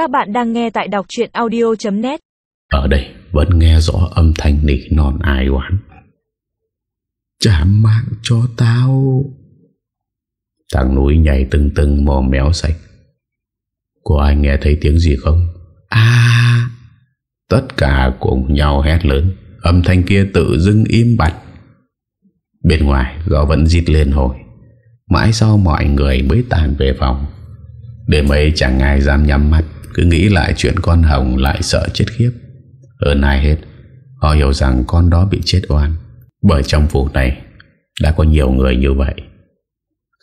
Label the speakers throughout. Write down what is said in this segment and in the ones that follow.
Speaker 1: Các bạn đang nghe tại đọc chuyện audio.net
Speaker 2: Ở đây vẫn nghe rõ âm thanh nỉ non ai oán. Trả mạng cho tao. Thằng núi nhảy từng từng mồm méo sạch Có ai nghe thấy tiếng gì không? À Tất cả cùng nhau hét lớn. Âm thanh kia tự dưng im bặt. Bên ngoài gió vẫn dít lên hồi. Mãi sau mọi người mới tàn về phòng. Đêm ấy chẳng ai dám nhắm mắt cứ nghĩ lại chuyện con Hồng lại sợ chết khiếp. Hơn ai hết, Họ hiểu rằng con đó bị chết oan. Bởi trong vụ này, Đã có nhiều người như vậy.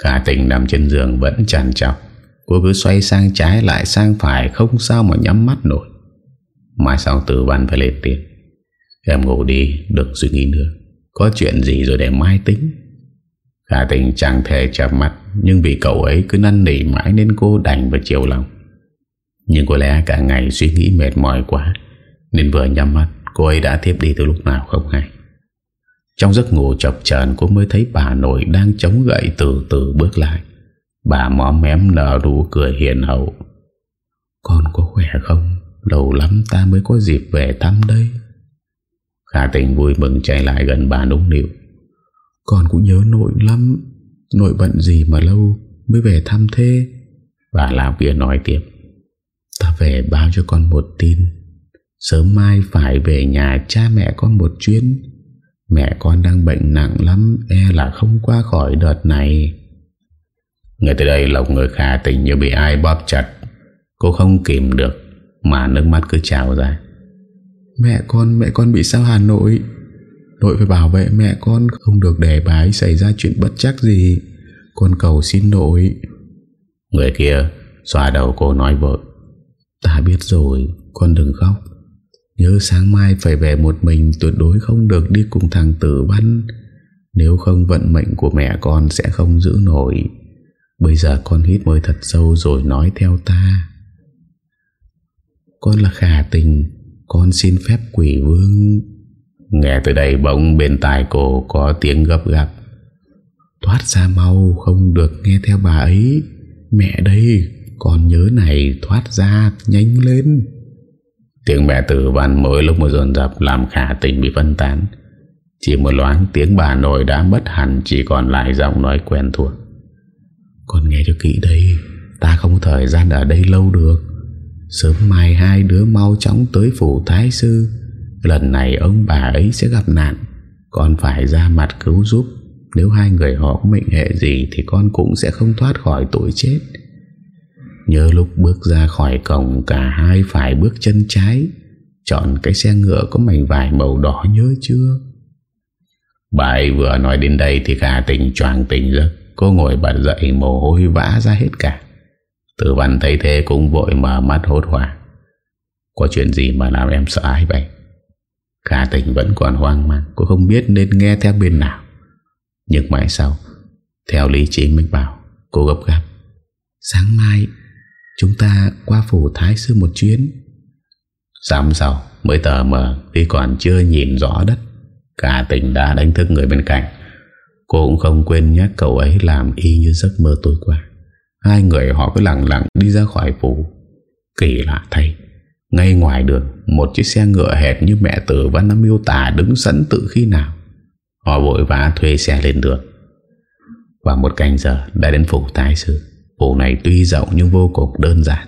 Speaker 2: Cả tình nằm trên giường vẫn tràn trọc. Cô cứ xoay sang trái lại sang phải, Không sao mà nhắm mắt nổi. Mai sau tử văn phải lên tiền Em ngủ đi, Đừng suy nghĩ nữa. Có chuyện gì rồi để mai tính? Khả tình chẳng thể chạm mặt, Nhưng vì cậu ấy cứ năn nỉ mãi Nên cô đành và chiều lòng. Nhưng có lẽ cả ngày suy nghĩ mệt mỏi quá, Nên vừa nhắm mắt, Cô ấy đã tiếp đi từ lúc nào không hay. Trong giấc ngủ chập chờn, Cô mới thấy bà nội đang chống gậy Từ từ bước lại. Bà móm mém nở đủ cười hiền hậu. Con có khỏe không? Lâu lắm ta mới có dịp về thăm đây. Khả tình vui mừng chạy lại gần bà nũng nịu. Con cũng nhớ nội lắm, Nội bận gì mà lâu Mới về thăm thế? Bà lão kia nói tiếp. Ta về báo cho con một tin. Sớm mai phải về nhà cha mẹ con một chuyến. Mẹ con đang bệnh nặng lắm E là không qua khỏi đợt này. Người tới đây lộc người khả tình như bị ai bóp chặt. Cô không kìm được Mà nước mắt cứ trào ra. Mẹ con, mẹ con bị sao Hà Nội? Nội phải bảo vệ mẹ con Không được để bà ấy xảy ra chuyện bất chắc gì. Con cầu xin nội Người kia Xoa đầu cô nói vội. Ta biết rồi, Con đừng khóc. Nhớ sáng mai phải về một mình, Tuyệt đối không được đi cùng thằng tử văn. Nếu không, vận mệnh của mẹ con Sẽ không giữ nổi. Bây giờ con hít mới thật sâu Rồi nói theo ta. Con là khả tình, Con xin phép quỷ vương. Nghe từ đây bỗng bên tai cô Có tiếng gấp gáp. Thoát ra mau, Không được nghe theo bà ấy. Mẹ đây con nhớ này thoát ra nhanh lên. Tiếng mẹ tử văn mỗi lúc một dồn dập Làm khả tình bị phân tán. Chỉ một loáng tiếng bà nội đã mất hẳn, Chỉ còn lại giọng nói quen thuộc. Con nghe cho kỹ đây, Ta không có thời gian ở đây lâu được. Sớm mai hai đứa mau chóng tới phủ thái sư. Lần này ông bà ấy sẽ gặp nạn. Con phải ra mặt cứu giúp. Nếu hai người họ có mệnh hệ gì Thì con cũng sẽ không thoát khỏi tội chết. Nhớ lúc bước ra khỏi cổng, Cả hai phải bước chân trái. Chọn cái xe ngựa có mảnh vải màu đỏ nhớ chưa? Bà ấy vừa nói đến đây Thì cả tình choàng tình giấc. Cô ngồi bật dậy, mồ hôi vã ra hết cả. Tử văn thấy thế cũng vội mở mắt hốt hoảng. Có chuyện gì mà làm em sợ ai vậy? Khả tình vẫn còn hoang mang, Cô không biết nên nghe theo bên nào. Nhưng mãi sau, Theo lý trí mình bảo, Cô gấp gáp, Sáng mai Chúng ta qua phủ thái sư một chuyến. Sáng sau Mới tờ mờ Khi còn chưa nhìn rõ đất. Cả tình đã đánh thức người bên cạnh. Cô cũng không quên nhắc cậu ấy Làm y như giấc mơ tối qua. Hai người họ cứ lặng lặng đi ra khỏi phủ. Kỳ lạ thay, Ngay ngoài đường, Một chiếc xe ngựa hẹt như mẹ tử Văn đã miêu tả đứng sẵn tự khi nào. Họ vội vã thuê xe lên đường. Và một canh giờ Đã đến phủ tái sư. Phủ này tuy rộng nhưng vô cùng đơn giản.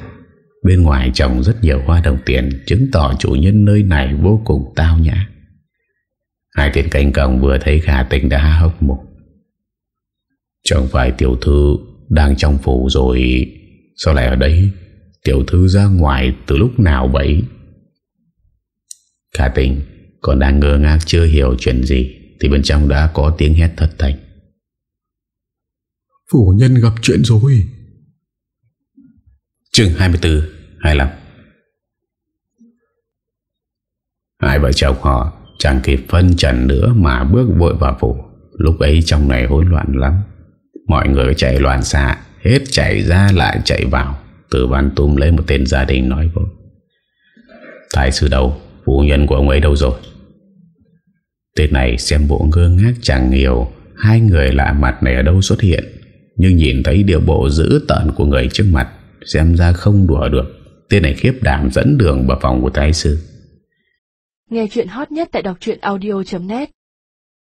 Speaker 2: Bên ngoài trồng rất nhiều hoa đồng tiền, Chứng tỏ chủ nhân nơi này vô cùng tao nhã. Hai tên canh cổng vừa thấy khả tình đã hốc mục Chẳng phải tiểu thư đang trong phủ rồi, Sao lại ở đây? Tiểu thư ra ngoài từ lúc nào vậy? Khả tình Còn đang ngơ ngác chưa hiểu chuyện gì, Thì bên trong đã có tiếng hét thất thành
Speaker 3: Phủ nhân gặp chuyện rồi.
Speaker 2: Chương 24 25 Hai vợ chồng họ Chẳng kịp phân trần nữa Mà bước vội vào phủ. Lúc ấy trong này hỗn loạn lắm, Mọi người chạy loạn xạ, Hết chạy ra lại chạy vào. Từ văn túm lấy một tên gia đình nói vô Thái sư đầu, Phụ nhân của ông ấy đâu rồi? Tên này xem bộ ngơ ngác chẳng hiểu Hai người lạ mặt này ở đâu xuất hiện, Nhưng nhìn thấy điều bộ dữ tợn của người trước mặt Xem ra không đùa được. Tên này khiếp đảm dẫn đường vào phòng của thái sư.
Speaker 4: Nghe chuyện hot nhất tại đọc audio.net